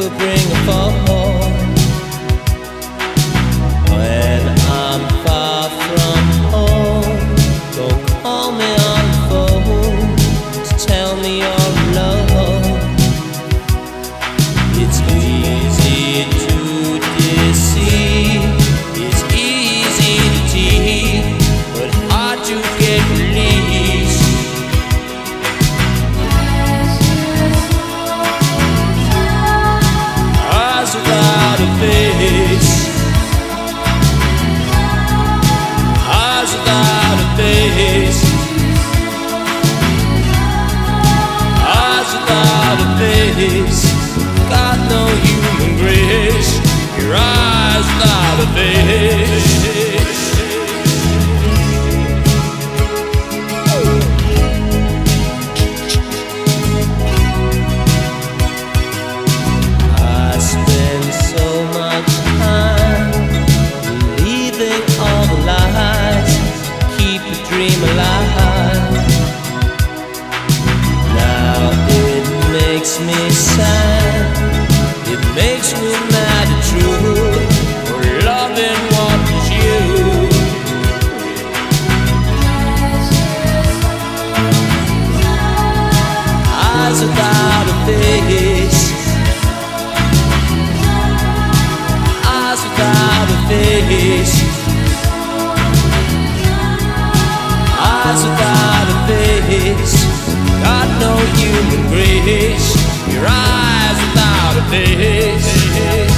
could bring a fall. vez. Ajudar Got no human grace Your eyes without a face me sad. It makes me mad at you for loving what is you. Eyes without a face. Eyes without a face. Eyes without a face. God no human grace your eyes without a face.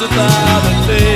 about a